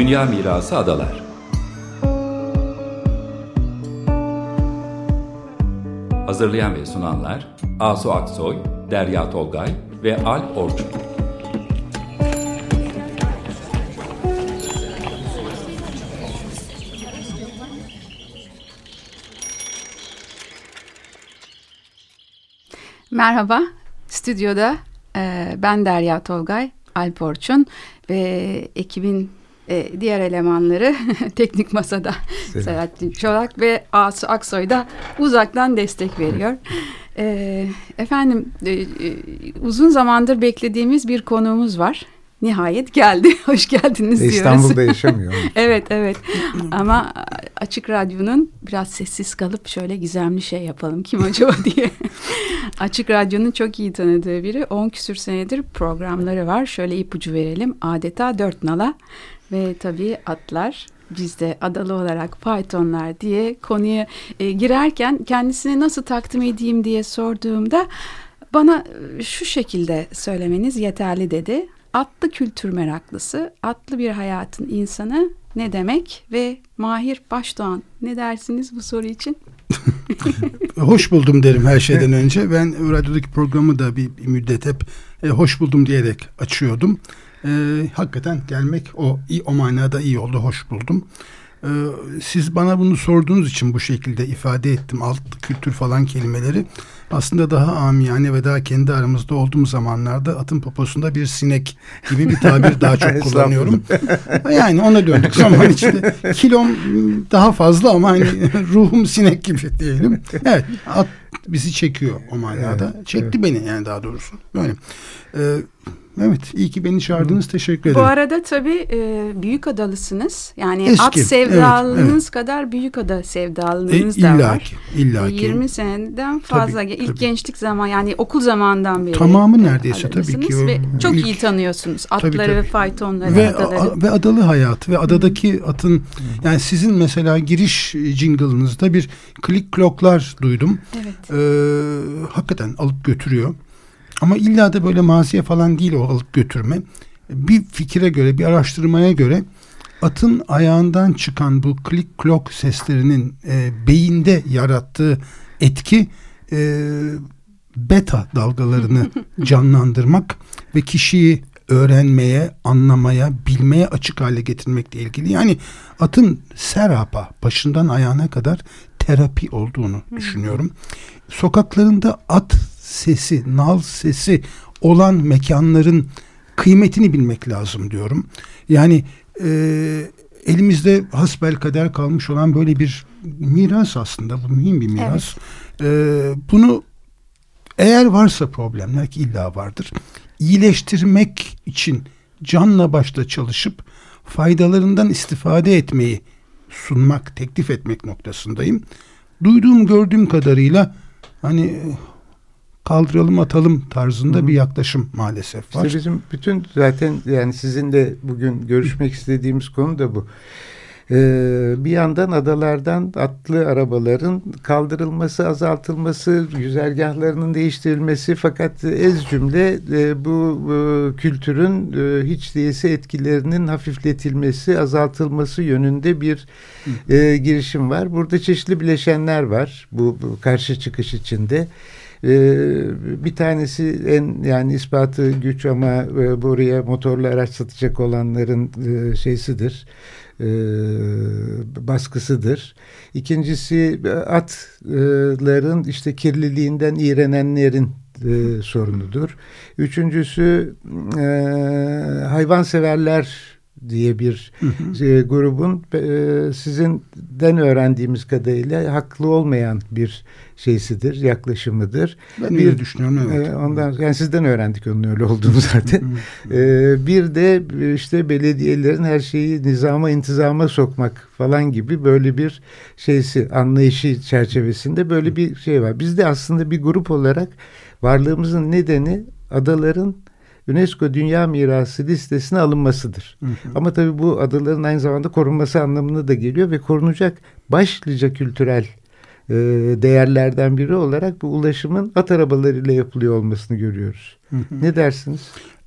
Dünya Mirası Adalar Hazırlayan ve sunanlar Asu Aksoy, Derya Tolgay ve Alp Orçun. Merhaba, stüdyoda e, ben Derya Tolgay, Alp Orçun ve ekibin e, diğer elemanları teknik masada Selam. Selahattin Çolak ve Asu Aksoy da uzaktan destek veriyor. e, efendim e, e, uzun zamandır beklediğimiz bir konuğumuz var. Nihayet geldi. Hoş geldiniz diyoruz. İstanbul'da yaşamıyor. evet evet. Ama Açık Radyo'nun biraz sessiz kalıp şöyle gizemli şey yapalım. Kim acaba diye. Açık Radyo'nun çok iyi tanıdığı biri. 10 küsür senedir programları var. Şöyle ipucu verelim. Adeta dört nala ve tabii atlar bizde adalı olarak faytonlar diye konuya e, girerken kendisine nasıl takdim edeyim diye sorduğumda bana e, şu şekilde söylemeniz yeterli dedi. Atlı kültür meraklısı, atlı bir hayatın insanı ne demek ve Mahir Başdoğan ne dersiniz bu soru için? hoş buldum derim her şeyden önce. Ben radyodaki programı da bir, bir müddet hep e, hoş buldum diyerek açıyordum. E, hakikaten gelmek o o manada iyi oldu, hoş buldum. E, siz bana bunu sorduğunuz için bu şekilde ifade ettim. Alt kültür falan kelimeleri aslında daha amiyane ve daha kendi aramızda olduğum zamanlarda atın poposunda bir sinek gibi bir tabir daha çok kullanıyorum. yani ona döndük zaman içinde. Kilom daha fazla ama hani ruhum sinek gibi diyelim. Evet at bizi çekiyor o manada. Çekti evet. beni yani daha doğrusu. Böyle. Ee, Evet, iyi ki beni çağırdınız. Teşekkür ederim. Bu arada tabii e, büyük adalısınız. Yani Eski, at sevdalınız evet, evet. kadar büyük ada sevdalınız e, da illaki, var. İllaki. 20 seneden fazla. Tabii, ilk tabii. gençlik zaman yani okul zamandan beri. Tamamı neredeyse tabii ki. Ve çok ilk, iyi tanıyorsunuz atları tabii, tabii. ve faytonları. Ve, adaları. ve adalı hayat ve adadaki atın yani sizin mesela giriş jingle'ınızda bir klik kloklar duydum. Evet. Ee, hakikaten alıp götürüyor. Ama illa da böyle maziye falan değil o alıp götürme. Bir fikire göre, bir araştırmaya göre atın ayağından çıkan bu klik klok seslerinin e, beyinde yarattığı etki e, beta dalgalarını canlandırmak ve kişiyi öğrenmeye, anlamaya, bilmeye açık hale getirmekle ilgili. Yani atın serapa başından ayağına kadar terapi olduğunu düşünüyorum. Sokaklarında at sesi, nal sesi olan mekanların kıymetini bilmek lazım diyorum. Yani e, elimizde hasbel kader kalmış olan böyle bir miras aslında. Bu mühim bir miras. Evet. E, bunu eğer varsa problemler ki illa vardır. iyileştirmek için canla başla çalışıp faydalarından istifade etmeyi sunmak, teklif etmek noktasındayım. Duyduğum, gördüğüm kadarıyla hani kaldıralım atalım tarzında Hı. bir yaklaşım maalesef var. İşte bizim bütün zaten yani sizin de bugün görüşmek istediğimiz konu da bu. Ee, bir yandan adalardan atlı arabaların kaldırılması, azaltılması, güzergahlarının değiştirilmesi fakat ez cümle e, bu e, kültürün e, hiç değilse etkilerinin hafifletilmesi, azaltılması yönünde bir e, girişim var. Burada çeşitli bileşenler var bu, bu karşı çıkış içinde. Ee, bir tanesi en yani ispatı güç ama e, buraya motorlu araç satacak olanların e, şeysidir e, baskısıdır. İkincisi atların işte kirliliğinden iğrenenlerin e, sorunudur. Üçüncüsü e, hayvanseverler diye bir hı hı. E, grubun e, sizinden öğrendiğimiz kadarıyla haklı olmayan bir şeysidir, yaklaşımıdır. Ben bir, öyle düşünüyorum. Evet. E, ondan yani sizden öğrendik onun öyle olduğunu zaten. e, bir de işte belediyelerin her şeyi nizama, intizama sokmak falan gibi böyle bir şeysi, anlayışı çerçevesinde böyle bir şey var. Biz de aslında bir grup olarak varlığımızın nedeni adaların UNESCO Dünya Mirası listesine alınmasıdır. Hı hı. Ama tabii bu adaların aynı zamanda korunması anlamına da geliyor ve korunacak başlıca kültürel e, değerlerden biri olarak bu ulaşımın at arabalarıyla yapılıyor olmasını görüyoruz. Hı hı. Ne dersiniz?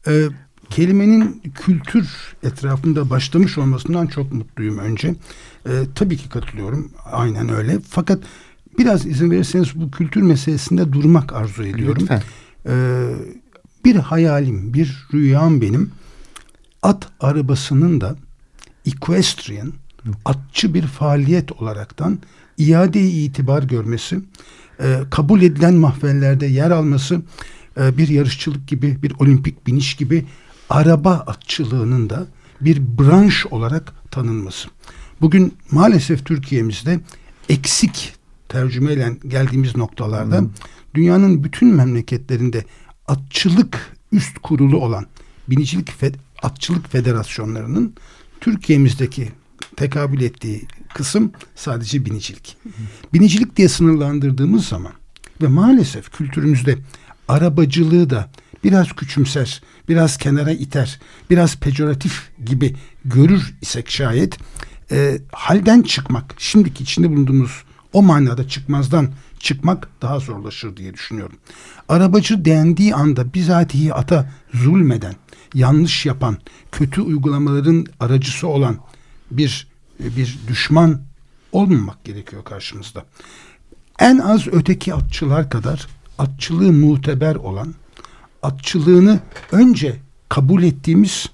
Ee, kelimenin kültür etrafında başlamış olmasından çok mutluyum önce. E, tabii ki katılıyorum. Aynen öyle. Fakat biraz izin verirseniz bu kültür meselesinde durmak arzu ediyorum. Lütfen. E, bir hayalim, bir rüyam benim. At arabasının da equestrian, atçı bir faaliyet olaraktan iade itibar görmesi, e, kabul edilen mahvellerde yer alması, e, bir yarışçılık gibi, bir olimpik biniş gibi araba atçılığının da bir branş olarak tanınması. Bugün maalesef Türkiye'mizde eksik tercümeyle geldiğimiz noktalarda hmm. dünyanın bütün memleketlerinde atçılık üst kurulu olan binicilik fe, atçılık federasyonlarının Türkiye'mizdeki tekabül ettiği kısım sadece binicilik. Binicilik diye sınırlandırdığımız zaman ve maalesef kültürümüzde arabacılığı da biraz küçümser, biraz kenara iter, biraz pejoratif gibi görür isek şayet e, halden çıkmak, şimdiki içinde bulunduğumuz o manada çıkmazdan çıkmak daha zorlaşır diye düşünüyorum. Arabacı dendiği anda bizatihi ata zulmeden, yanlış yapan, kötü uygulamaların aracısı olan bir bir düşman olmamak gerekiyor karşımızda. En az öteki atçılar kadar atçılığı muteber olan, atçılığını önce kabul ettiğimiz,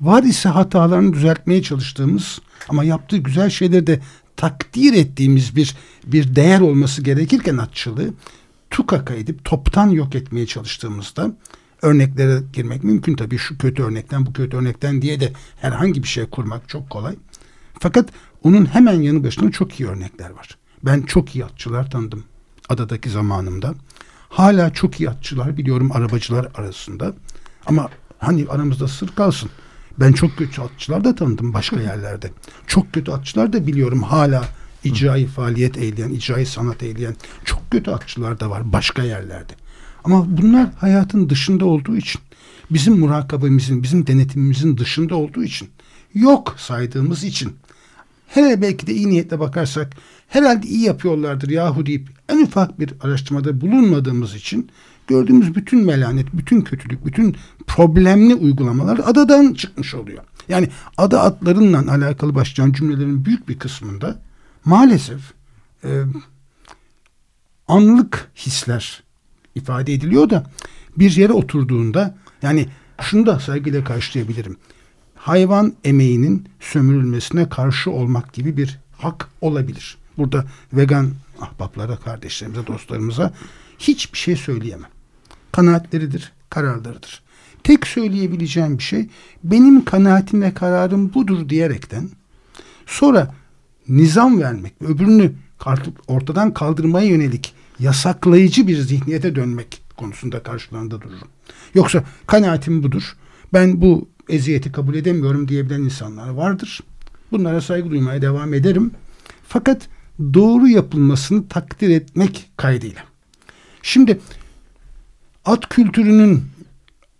var ise hatalarını düzeltmeye çalıştığımız ama yaptığı güzel şeyleri de takdir ettiğimiz bir bir değer olması gerekirken atçılığı tukaka edip toptan yok etmeye çalıştığımızda örneklere girmek mümkün tabii şu kötü örnekten bu kötü örnekten diye de herhangi bir şey kurmak çok kolay. Fakat onun hemen yanı başında çok iyi örnekler var. Ben çok iyi atçılar tanıdım adadaki zamanımda. Hala çok iyi atçılar biliyorum arabacılar arasında. Ama hani aramızda sır kalsın. Ben çok kötü atçılar da tanıdım başka yerlerde. Çok kötü atçılar da biliyorum hala icraî faaliyet eğleyen, icraî sanat eğleyen çok kötü atçılar da var başka yerlerde. Ama bunlar hayatın dışında olduğu için, bizim murakabemizin, bizim denetimimizin dışında olduğu için, yok saydığımız için, hele belki de iyi niyetle bakarsak herhalde iyi yapıyorlardır yahu deyip en ufak bir araştırmada bulunmadığımız için gördüğümüz bütün melanet, bütün kötülük, bütün problemli uygulamalar adadan çıkmış oluyor. Yani ada atlarınla alakalı başlayan cümlelerin büyük bir kısmında maalesef e, anlık hisler ifade ediliyor da bir yere oturduğunda yani şunu da saygıyla karşılayabilirim. Hayvan emeğinin sömürülmesine karşı olmak gibi bir hak olabilir. Burada vegan ahbaplara, kardeşlerimize, dostlarımıza hiçbir şey söyleyemem. Kanaatleridir, kararlarıdır. Tek söyleyebileceğim bir şey benim kanaatim ve kararım budur diyerekten sonra nizam vermek, öbürünü ortadan kaldırmaya yönelik yasaklayıcı bir zihniyete dönmek konusunda karşılarında dururum. Yoksa kanaatim budur. Ben bu eziyeti kabul edemiyorum diyebilen insanlar vardır. Bunlara saygı duymaya devam ederim. Fakat doğru yapılmasını takdir etmek kaydıyla. Şimdi at kültürünün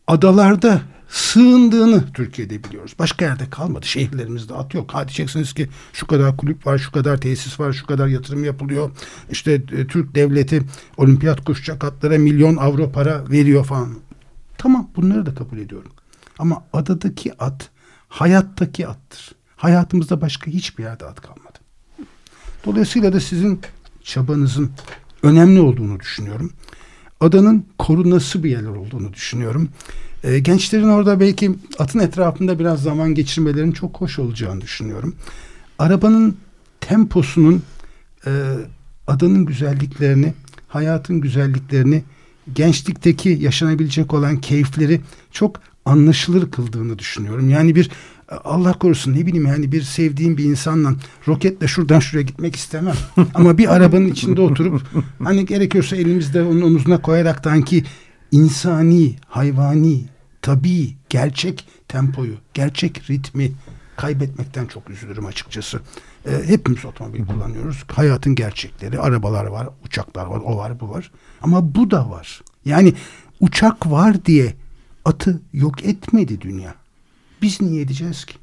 adalarda sığındığını Türkiye'de biliyoruz. Başka yerde kalmadı. Şehirlerimizde at yok. Ha diyeceksiniz ki şu kadar kulüp var, şu kadar tesis var, şu kadar yatırım yapılıyor. İşte e, Türk devleti olimpiyat koşacak atlara milyon avro para veriyor falan. Tamam bunları da kabul ediyorum. Ama adadaki at hayattaki attır. Hayatımızda başka hiçbir yerde at kalmadı. Dolayısıyla da sizin çabanızın önemli olduğunu düşünüyorum. Adanın korunası bir yerler olduğunu düşünüyorum. E, gençlerin orada belki atın etrafında biraz zaman geçirmelerinin çok hoş olacağını düşünüyorum. Arabanın temposunun e, adanın güzelliklerini, hayatın güzelliklerini, gençlikteki yaşanabilecek olan keyifleri çok anlaşılır kıldığını düşünüyorum. Yani bir Allah korusun ne bileyim yani bir sevdiğim bir insanla roketle şuradan şuraya gitmek istemem. Ama bir arabanın içinde oturup hani gerekiyorsa elimizde onun omuzuna koyaraktan ki insani, hayvani, tabii, gerçek tempoyu, gerçek ritmi kaybetmekten çok üzülürüm açıkçası. E, hepimiz otomobil kullanıyoruz. Hayatın gerçekleri, arabalar var, uçaklar var, o var, bu var. Ama bu da var. Yani uçak var diye atı yok etmedi dünya. Biz niye edeceğiz ki?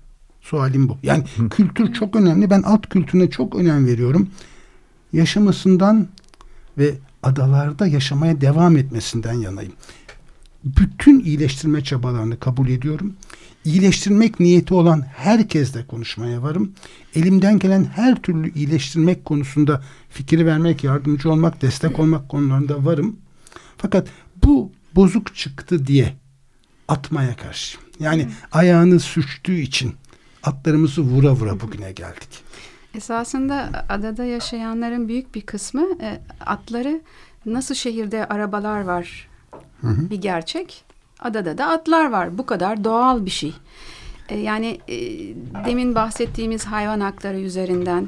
Sualim bu. Yani kültür çok önemli. Ben alt kültürüne çok önem veriyorum. Yaşamasından ve adalarda yaşamaya devam etmesinden yanayım. Bütün iyileştirme çabalarını kabul ediyorum. iyileştirmek niyeti olan herkesle konuşmaya varım. Elimden gelen her türlü iyileştirmek konusunda fikir vermek, yardımcı olmak, destek olmak konularında varım. Fakat bu bozuk çıktı diye atmaya karşı. Yani hmm. ayağını sürçtüğü için atlarımızı vura vura bugüne geldik. Esasında adada yaşayanların büyük bir kısmı e, atları nasıl şehirde arabalar var hı hı. bir gerçek. Adada da atlar var. Bu kadar doğal bir şey. E, yani e, demin bahsettiğimiz hayvan hakları üzerinden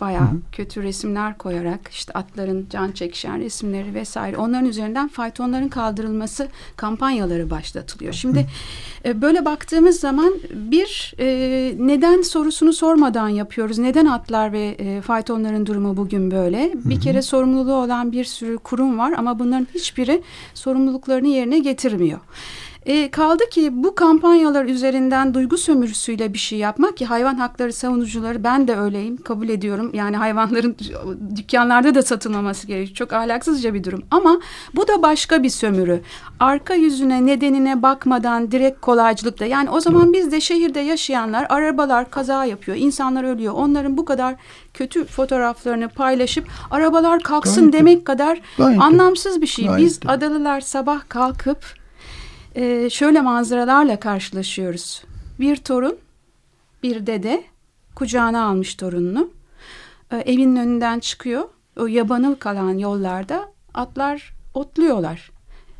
Bayağı hı hı. kötü resimler koyarak işte atların can çekişen resimleri vesaire onların üzerinden faytonların kaldırılması kampanyaları başlatılıyor. Şimdi e, böyle baktığımız zaman bir e, neden sorusunu sormadan yapıyoruz. Neden atlar ve e, faytonların durumu bugün böyle? Hı hı. Bir kere sorumluluğu olan bir sürü kurum var ama bunların hiçbiri sorumluluklarını yerine getirmiyor. E, kaldı ki bu kampanyalar üzerinden duygu sömürüsüyle bir şey yapmak ki hayvan hakları savunucuları ben de öyleyim kabul ediyorum. Yani hayvanların dükkanlarda da satılmaması gerekiyor. Çok ahlaksızca bir durum ama bu da başka bir sömürü. Arka yüzüne nedenine bakmadan direkt kolaycılıkla yani o zaman biz de şehirde yaşayanlar arabalar kaza yapıyor insanlar ölüyor. Onların bu kadar kötü fotoğraflarını paylaşıp arabalar kalksın Gayet demek kadar Gayet anlamsız bir şey. Gayet biz adalılar sabah kalkıp e, şöyle manzaralarla karşılaşıyoruz. Bir torun, bir dede kucağına almış torununu. E, evinin önünden çıkıyor. O yabanıl kalan yollarda atlar otluyorlar.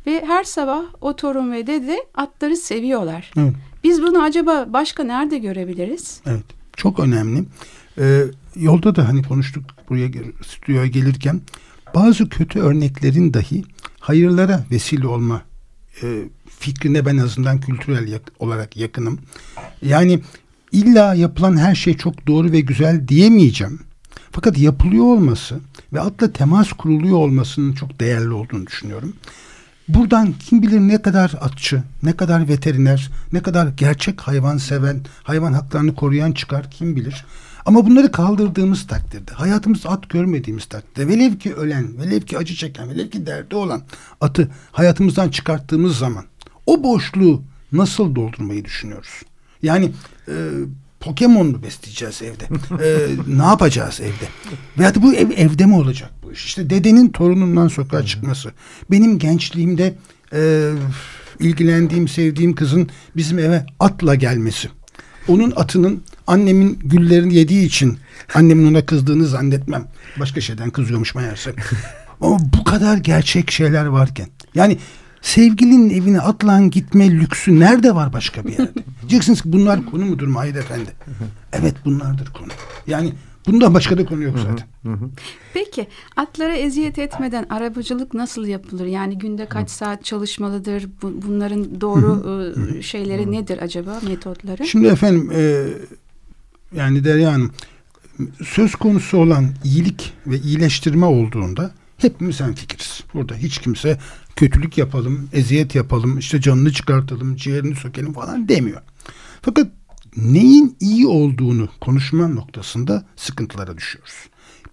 Ve her sabah o torun ve dede atları seviyorlar. Evet. Biz bunu acaba başka nerede görebiliriz? Evet. Çok önemli. Ee, yolda da hani konuştuk buraya stüdyoya gelirken bazı kötü örneklerin dahi hayırlara vesile olma e, fikrine ben azından kültürel yak olarak yakınım. Yani illa yapılan her şey çok doğru ve güzel diyemeyeceğim. Fakat yapılıyor olması ve atla temas kuruluyor olmasının çok değerli olduğunu düşünüyorum. Buradan kim bilir ne kadar atçı, ne kadar veteriner, ne kadar gerçek hayvan seven, hayvan haklarını koruyan çıkar kim bilir. Ama bunları kaldırdığımız takdirde, hayatımızda at görmediğimiz takdirde, velev ki ölen, velev ki acı çeken, velev ki derdi olan atı hayatımızdan çıkarttığımız zaman o boşluğu nasıl doldurmayı düşünüyoruz? Yani e, Pokemon mu besleyeceğiz evde? ee, ne yapacağız evde? Veya bu ev, evde mi olacak bu iş? İşte dedenin torunundan sokağa çıkması. Benim gençliğimde e, ilgilendiğim, sevdiğim kızın bizim eve atla gelmesi. Onun atının annemin güllerini yediği için annemin ona kızdığını zannetmem. Başka şeyden kızıyormuş meğerse. Ama bu kadar gerçek şeyler varken. Yani sevgilinin evine atlan gitme lüksü nerede var başka bir yerde? Diyeceksiniz ki bunlar konu mudur Mahir Efendi? Evet bunlardır konu. Yani bundan başka da konu yok zaten. Peki atlara eziyet etmeden arabacılık nasıl yapılır? Yani günde kaç saat çalışmalıdır? Bunların doğru ıı, şeyleri nedir acaba metotları? Şimdi efendim e, yani Derya Hanım söz konusu olan iyilik ve iyileştirme olduğunda hepimiz fikiriz. Burada hiç kimse kötülük yapalım, eziyet yapalım, işte canını çıkartalım, ciğerini sökelim falan demiyor. Fakat neyin iyi olduğunu konuşma noktasında sıkıntılara düşüyoruz.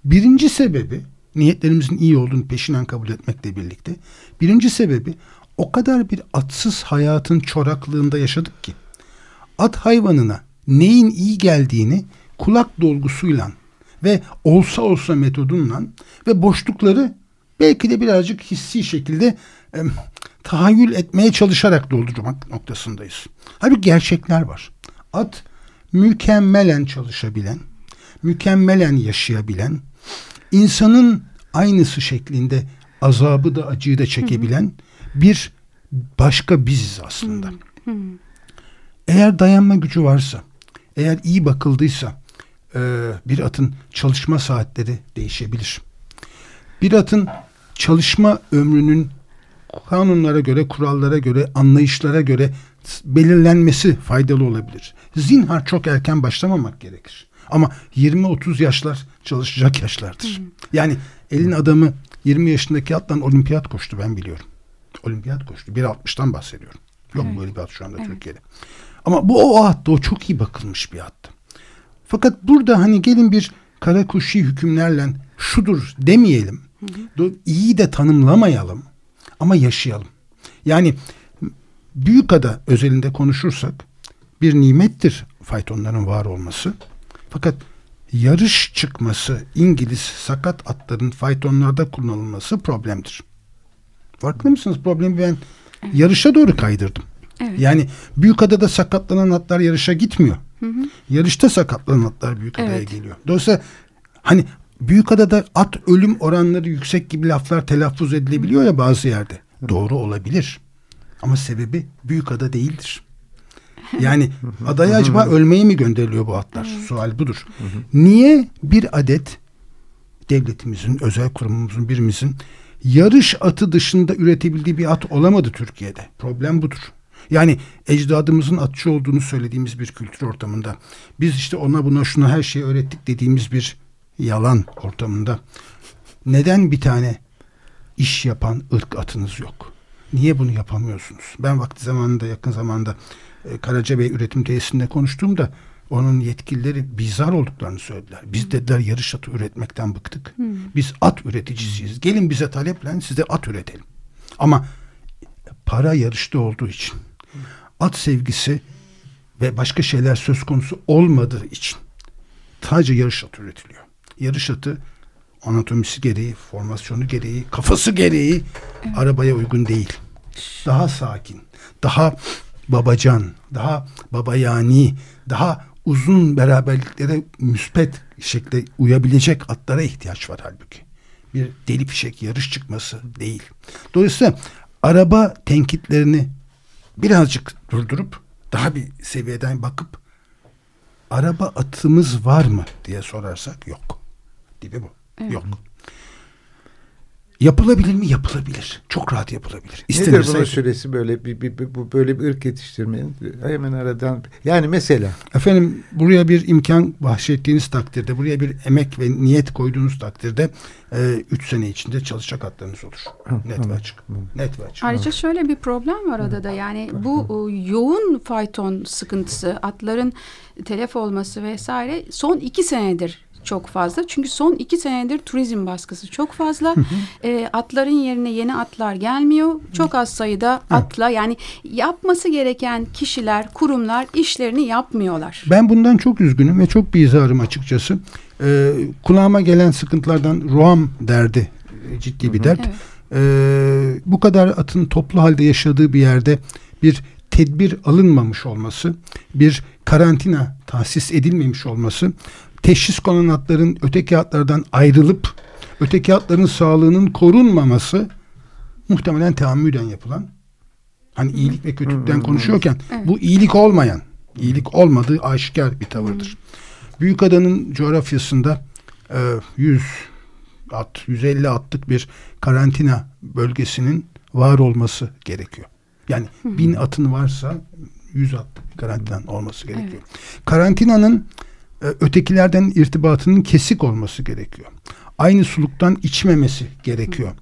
Birinci sebebi niyetlerimizin iyi olduğunu peşinen kabul etmekle birlikte birinci sebebi o kadar bir atsız hayatın çoraklığında yaşadık ki at hayvanına neyin iyi geldiğini kulak dolgusuyla ve olsa olsa metodunla ve boşlukları belki de birazcık hissi şekilde e, tahayyül etmeye çalışarak doldurmak noktasındayız. Halbuki gerçekler var. At mükemmelen çalışabilen, mükemmelen yaşayabilen, insanın aynısı şeklinde azabı da acıyı da çekebilen bir başka biziz aslında. Eğer dayanma gücü varsa, eğer iyi bakıldıysa e, bir atın çalışma saatleri değişebilir. Bir atın çalışma ömrünün kanunlara göre, kurallara göre, anlayışlara göre belirlenmesi faydalı olabilir. Zinhar çok erken başlamamak gerekir. Ama 20-30 yaşlar çalışacak yaşlardır. Yani elin adamı 20 yaşındaki attan olimpiyat koştu ben biliyorum. Olimpiyat koştu. 1.60'tan bahsediyorum. Yok evet. böyle bir at şu anda evet. Türkiye'de. Ama bu o attı. O çok iyi bakılmış bir attı. Fakat burada hani gelin bir kara kuşi hükümlerle şudur demeyelim. Hı hı. İyi de tanımlamayalım ama yaşayalım. Yani büyük ada özelinde konuşursak bir nimettir faytonların var olması. Fakat yarış çıkması İngiliz sakat atların faytonlarda kullanılması problemdir. Farkında mısınız? Problemi ben yarışa doğru kaydırdım. Evet. Yani büyük adada sakatlanan atlar yarışa gitmiyor. Hı hı. Yarışta sakatlanan atlar büyük adaya evet. geliyor. Dolayısıyla hani büyük adada at ölüm oranları yüksek gibi laflar telaffuz edilebiliyor ya bazı yerde. Doğru olabilir. Ama sebebi büyük ada değildir. Yani adaya acaba ölmeye mi gönderiliyor bu atlar? Sual budur. Niye bir adet devletimizin, özel kurumumuzun birimizin yarış atı dışında üretebildiği bir at olamadı Türkiye'de. Problem budur. Yani ecdadımızın atçı olduğunu söylediğimiz bir kültür ortamında biz işte ona buna şuna her şeyi öğrettik dediğimiz bir yalan ortamında neden bir tane iş yapan ırk atınız yok? Niye bunu yapamıyorsunuz? Ben vakti zamanında yakın zamanda e, Karacabey üretim tesisinde konuştuğumda onun yetkilileri bizar olduklarını söylediler. Biz dediler yarış atı üretmekten bıktık. Hmm. Biz at üreticisiyiz. Gelin bize taleplen size at üretelim. Ama para yarışta olduğu için at sevgisi ve başka şeyler söz konusu olmadığı için sadece yarış atı üretiliyor. Yarış atı anatomisi gereği, formasyonu gereği, kafası gereği evet. arabaya uygun değil. Daha sakin, daha babacan, daha babayani, daha uzun beraberliklere müspet şekilde uyabilecek atlara ihtiyaç var halbuki. Bir deli fişek yarış çıkması değil. Dolayısıyla araba tenkitlerini birazcık durdurup daha bir seviyeden bakıp araba atımız var mı diye sorarsak yok. Dibi bu. Evet. Yok. Yapılabilir mi? Yapılabilir. Çok rahat yapılabilir. İstenirse Nedir bunun süresi böyle bir, bir, bir, bu böyle bir ırk yetiştirmenin hemen aradan yani mesela efendim buraya bir imkan bahşettiğiniz takdirde buraya bir emek ve niyet koyduğunuz takdirde e, üç sene içinde çalışacak hatlarınız olur. Net ve açık. Net ve açık. Ayrıca şöyle bir problem var adada yani bu yoğun fayton sıkıntısı atların telef olması vesaire son iki senedir çok fazla. Çünkü son iki senedir turizm baskısı çok fazla. e, atların yerine yeni atlar gelmiyor. Çok az sayıda atla yani yapması gereken kişiler, kurumlar işlerini yapmıyorlar. Ben bundan çok üzgünüm ve çok bizarım açıkçası. Ee, kulağıma gelen sıkıntılardan Roam derdi ciddi bir dert. Evet. Ee, bu kadar atın toplu halde yaşadığı bir yerde bir tedbir alınmamış olması, bir karantina tahsis edilmemiş olması teşhis konan atların öteki atlardan ayrılıp öteki atların sağlığının korunmaması muhtemelen teammüden yapılan hani iyilik ve kötülükten konuşuyorken evet. bu iyilik olmayan iyilik olmadığı aşikar bir tavırdır. Büyük adanın coğrafyasında e, 100 at 150 atlık bir karantina bölgesinin var olması gerekiyor. Yani bin atın varsa 100 atlık karantinan olması gerekiyor. Evet. Karantinanın ötekilerden irtibatının kesik olması gerekiyor. Aynı suluktan içmemesi gerekiyor.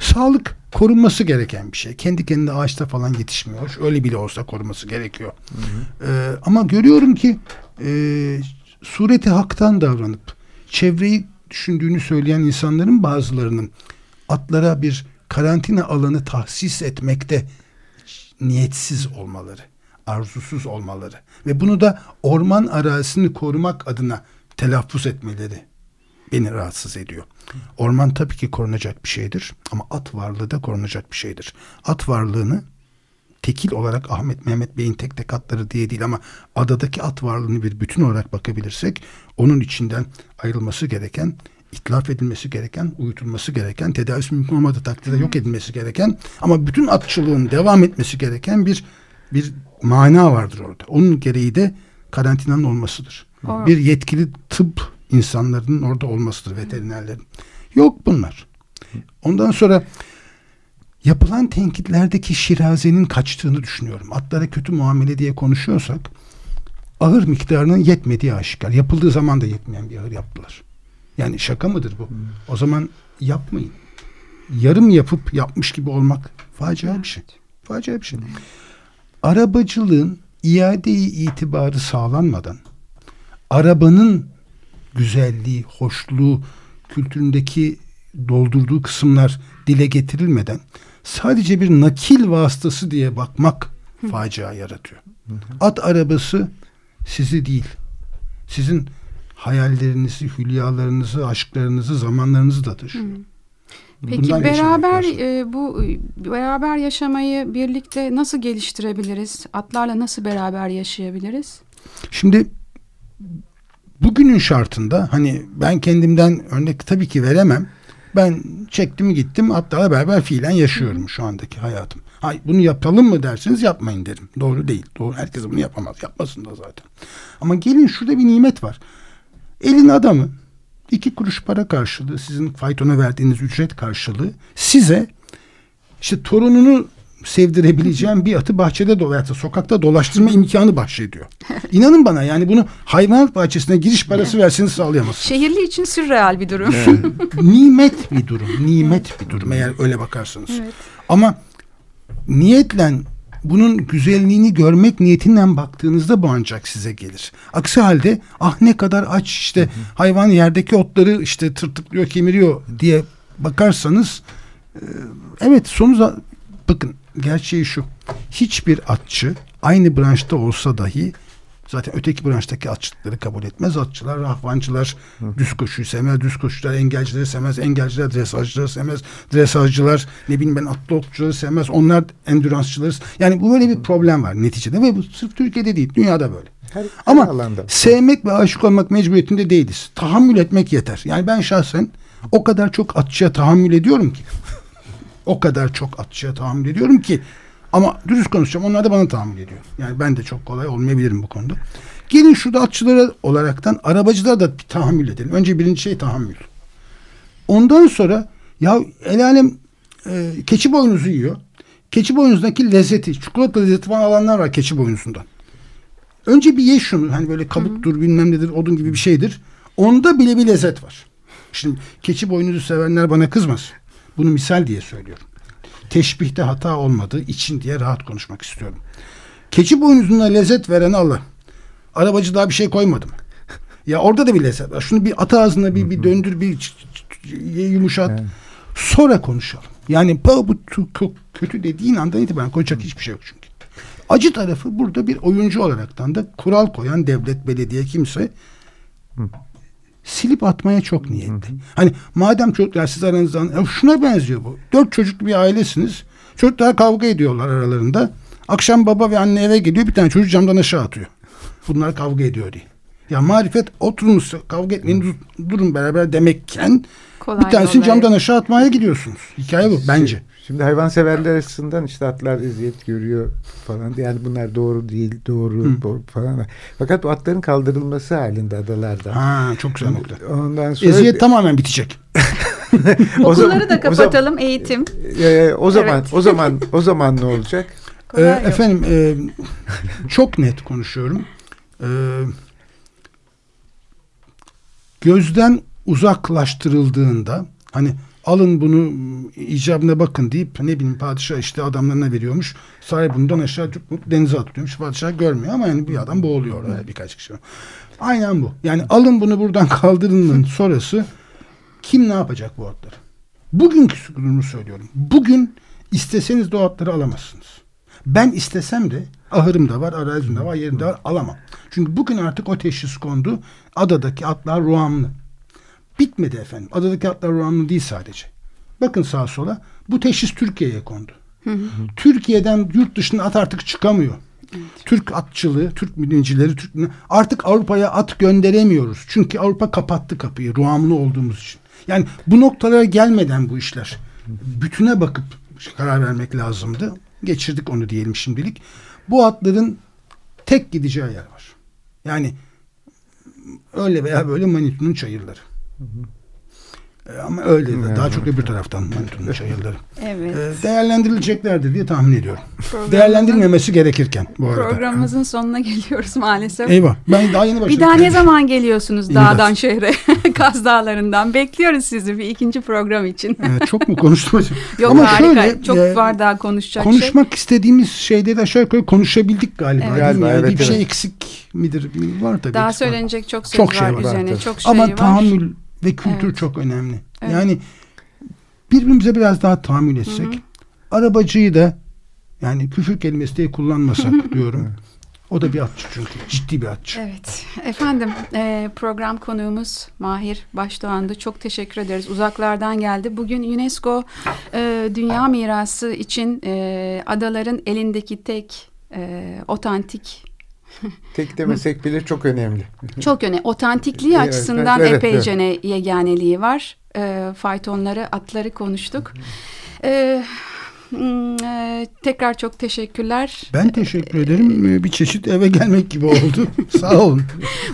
Sağlık korunması gereken bir şey. Kendi kendine ağaçta falan yetişmiyor. Öyle bile olsa korunması gerekiyor. Hı hı. Ee, ama görüyorum ki e, sureti haktan davranıp çevreyi düşündüğünü söyleyen insanların bazılarının atlara bir karantina alanı tahsis etmekte niyetsiz olmaları arzusuz olmaları ve bunu da orman arazisini korumak adına telaffuz etmeleri beni rahatsız ediyor. Orman tabii ki korunacak bir şeydir ama at varlığı da korunacak bir şeydir. At varlığını tekil olarak Ahmet Mehmet Bey'in tek tek atları diye değil ama adadaki at varlığını bir bütün olarak bakabilirsek onun içinden ayrılması gereken itlaf edilmesi gereken, uyutulması gereken, tedavisi mümkün olmadığı takdirde yok edilmesi gereken ama bütün atçılığın devam etmesi gereken bir bir mana vardır orada. Onun gereği de karantinanın olmasıdır. Doğru. Bir yetkili tıp insanların orada olmasıdır veterinerlerin. Yok bunlar. Ondan sonra yapılan tenkitlerdeki şirazenin kaçtığını düşünüyorum. Atlara kötü muamele diye konuşuyorsak ahır miktarının yetmediği aşikar. Yapıldığı zaman da yetmeyen bir ahır yaptılar. Yani şaka mıdır bu? Hmm. O zaman yapmayın. Yarım yapıp yapmış gibi olmak facia bir şey. Facia bir şey. Hmm arabacılığın iade-i itibarı sağlanmadan arabanın güzelliği, hoşluğu, kültüründeki doldurduğu kısımlar dile getirilmeden sadece bir nakil vasıtası diye bakmak Hı. facia yaratıyor. At arabası sizi değil. Sizin hayallerinizi, hülyalarınızı, aşklarınızı, zamanlarınızı da taşıyor. Peki Bundan beraber e, bu beraber yaşamayı birlikte nasıl geliştirebiliriz? Atlarla nasıl beraber yaşayabiliriz? Şimdi bugünün şartında hani ben kendimden örnek tabii ki veremem. Ben çektim gittim atlarla beraber fiilen yaşıyorum şu andaki hayatım. Hay bunu yapalım mı derseniz yapmayın derim. Doğru değil. Doğru. Herkes bunu yapamaz. Yapmasın da zaten. Ama gelin şurada bir nimet var. Elin adamı iki kuruş para karşılığı sizin faytona verdiğiniz ücret karşılığı size işte torununu sevdirebileceğim bir atı bahçede do veya sokakta dolaştırma imkanı bahşediyor. İnanın bana yani bunu hayvanat bahçesine giriş parası verseniz sağlayamazsınız. Şehirli için sürreal bir durum. nimet bir durum. Nimet bir durum eğer öyle bakarsanız. Evet. Ama niyetle bunun güzelliğini görmek niyetinden baktığınızda bu ancak size gelir. Aksi halde ah ne kadar aç işte hayvan yerdeki otları işte tırtıklıyor kemiriyor diye bakarsanız e, evet sonuç bakın gerçeği şu hiçbir atçı aynı branşta olsa dahi zaten öteki branştaki atçılıkları kabul etmez. Atçılar, rahvancılar düz koşuyu sevmez, düz koşucular engelcileri sevmez, engelciler dresajcıları sevmez, dresajcılar ne bileyim ben atlı okçuları sevmez, onlar endüransçıları yani bu böyle bir problem var neticede ve bu sırf Türkiye'de değil, dünyada böyle. Her, her Ama alanda. sevmek ve aşık olmak mecburiyetinde değiliz. Tahammül etmek yeter. Yani ben şahsen o kadar çok atçıya tahammül ediyorum ki. o kadar çok atçıya tahammül ediyorum ki. Ama dürüst konuşacağım. Onlar da bana tahammül ediyor. Yani ben de çok kolay olmayabilirim bu konuda. Gelin şurada atçılara olaraktan arabacılara da bir tahammül edelim. Önce birinci şey tahammül. Ondan sonra ya el alem e, keçi boynuzu yiyor. Keçi boynuzundaki lezzeti, çikolata lezzeti falan alanlar var keçi boynuzundan. Önce bir ye şunu. Hani böyle kabuktur bilmem nedir odun gibi bir şeydir. Onda bile bir lezzet var. Şimdi keçi boynuzu sevenler bana kızmaz. Bunu misal diye söylüyorum. Teşbihte hata olmadığı için diye rahat konuşmak istiyorum. Keçi boynuzuna lezzet veren Allah. Arabacı daha bir şey koymadım. Ya orada da bir lezzet var. Şunu bir at ağzına bir, bir döndür bir yumuşat. Sonra konuşalım. Yani bu, kötü dediğin andan itibaren konuşacak hiçbir şey yok çünkü. Acı tarafı burada bir oyuncu olaraktan da kural koyan devlet, belediye kimse silip atmaya çok niyetli. Hani madem çocuklar siz aranızdan ya şuna benziyor bu. Dört çocuklu bir ailesiniz. Çocuklar kavga ediyorlar aralarında. Akşam baba ve anne eve geliyor bir tane çocuk camdan aşağı atıyor. Bunlar kavga ediyor diye. Ya marifet oturunuz kavga etmeyin dur- durun beraber demekken Kolay bir tanesini camdan aşağı atmaya gidiyorsunuz. Hikaye bu bence. Şimdi hayvanseverler açısından işte atlar eziyet görüyor falan. Yani bunlar doğru değil, doğru, Hı. doğru falan. Fakat bu atların kaldırılması halinde adalardan. Ha çok güzel nokta. Ondan sonra Eziyet tamamen bitecek. O zaman- Okulları da o zaman- kapatalım eğitim. Ee, o zaman Evet. o zaman o zaman ne olacak? Yok. efendim e, çok net konuşuyorum. Ee, gözden uzaklaştırıldığında hani alın bunu icabına bakın deyip ne bileyim padişah işte adamlarına veriyormuş. Sahibi bundan aşağı tutmup denize atıyormuş. Padişah görmüyor ama yani bir adam boğuluyor orada birkaç kişi. Aynen bu. Yani alın bunu buradan kaldırının sonrası kim ne yapacak bu atları? Bugünkü durumu söylüyorum. Bugün isteseniz de o atları alamazsınız. Ben istesem de ahırımda var, arazimde var, yerimde var alamam. Çünkü bugün artık o teşhis kondu. Adadaki atlar ruamlı. Bitmedi efendim. Adadaki atlar ruamlı değil sadece. Bakın sağa sola. Bu teşhis Türkiye'ye kondu. Türkiye'den yurt dışına at artık çıkamıyor. Türk atçılığı, Türk bilimcileri Türk artık Avrupa'ya at gönderemiyoruz. Çünkü Avrupa kapattı kapıyı ruamlı olduğumuz için. Yani bu noktalara gelmeden bu işler bütüne bakıp karar vermek lazımdı. Geçirdik onu diyelim şimdilik. Bu atların tek gideceği yer var. Yani öyle veya böyle Manitu'nun çayırları. E, Ama öyle de daha çok öbür taraftan Manitu'nun çayırları. Evet. E, Değerlendirileceklerdir diye tahmin ediyorum. Programımızın- Değerlendirilmemesi gerekirken bu arada. Programımızın sonuna geliyoruz maalesef. Eyvah. Ben daha yeni başladım. Bir daha ne zaman geliyorsunuz dağdan şehre, Kaz Dağları'ndan? Bekliyoruz sizi bir ikinci program için. Evet, çok mu konuştum? Yok Ama harika. şöyle, Çok e, var daha konuşacak şey. Konuşmak istediğimiz şeyleri aşağı yukarı konuşabildik galiba. Evet. Galiba, Yani evet, bir şey evet. eksik midir? Var tabii. Daha söylenecek çok söz Çok şey var var, üzerine. Çok şey Ama var. tahammül ve kültür Evet. çok önemli. Evet. Yani birbirimize biraz daha tahammül etsek. Arabacıyı da yani küfür kelimesi diye kullanmasak diyorum. O da bir atçı çünkü. Ciddi bir atçı. Evet. Efendim e, program konuğumuz Mahir Başdoğan'dı. Çok teşekkür ederiz. Uzaklardan geldi. Bugün UNESCO e, Dünya Mirası için e, adaların elindeki tek e, otantik Tek demesek bile çok önemli. Çok önemli. Otantikliği Evet, açısından evet, epeyce evet. yeganeliği var. E, faytonları, atları konuştuk. E, tekrar çok teşekkürler. Ben teşekkür ederim. Bir çeşit eve gelmek gibi oldu. Sağ olun.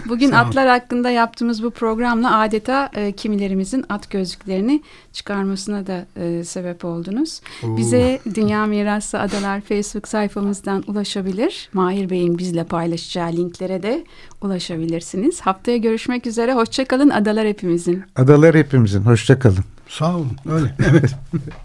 Bugün Sağ atlar hakkında yaptığımız bu programla adeta e, kimilerimizin at gözlüklerini çıkarmasına da e, sebep oldunuz. Oo. Bize Dünya Mirası Adalar Facebook sayfamızdan ulaşabilir. Mahir Bey'in bizle paylaşacağı linklere de ulaşabilirsiniz. Haftaya görüşmek üzere. Hoşçakalın adalar hepimizin. Adalar hepimizin. Hoşçakalın. Sağ olun. Öyle. Evet.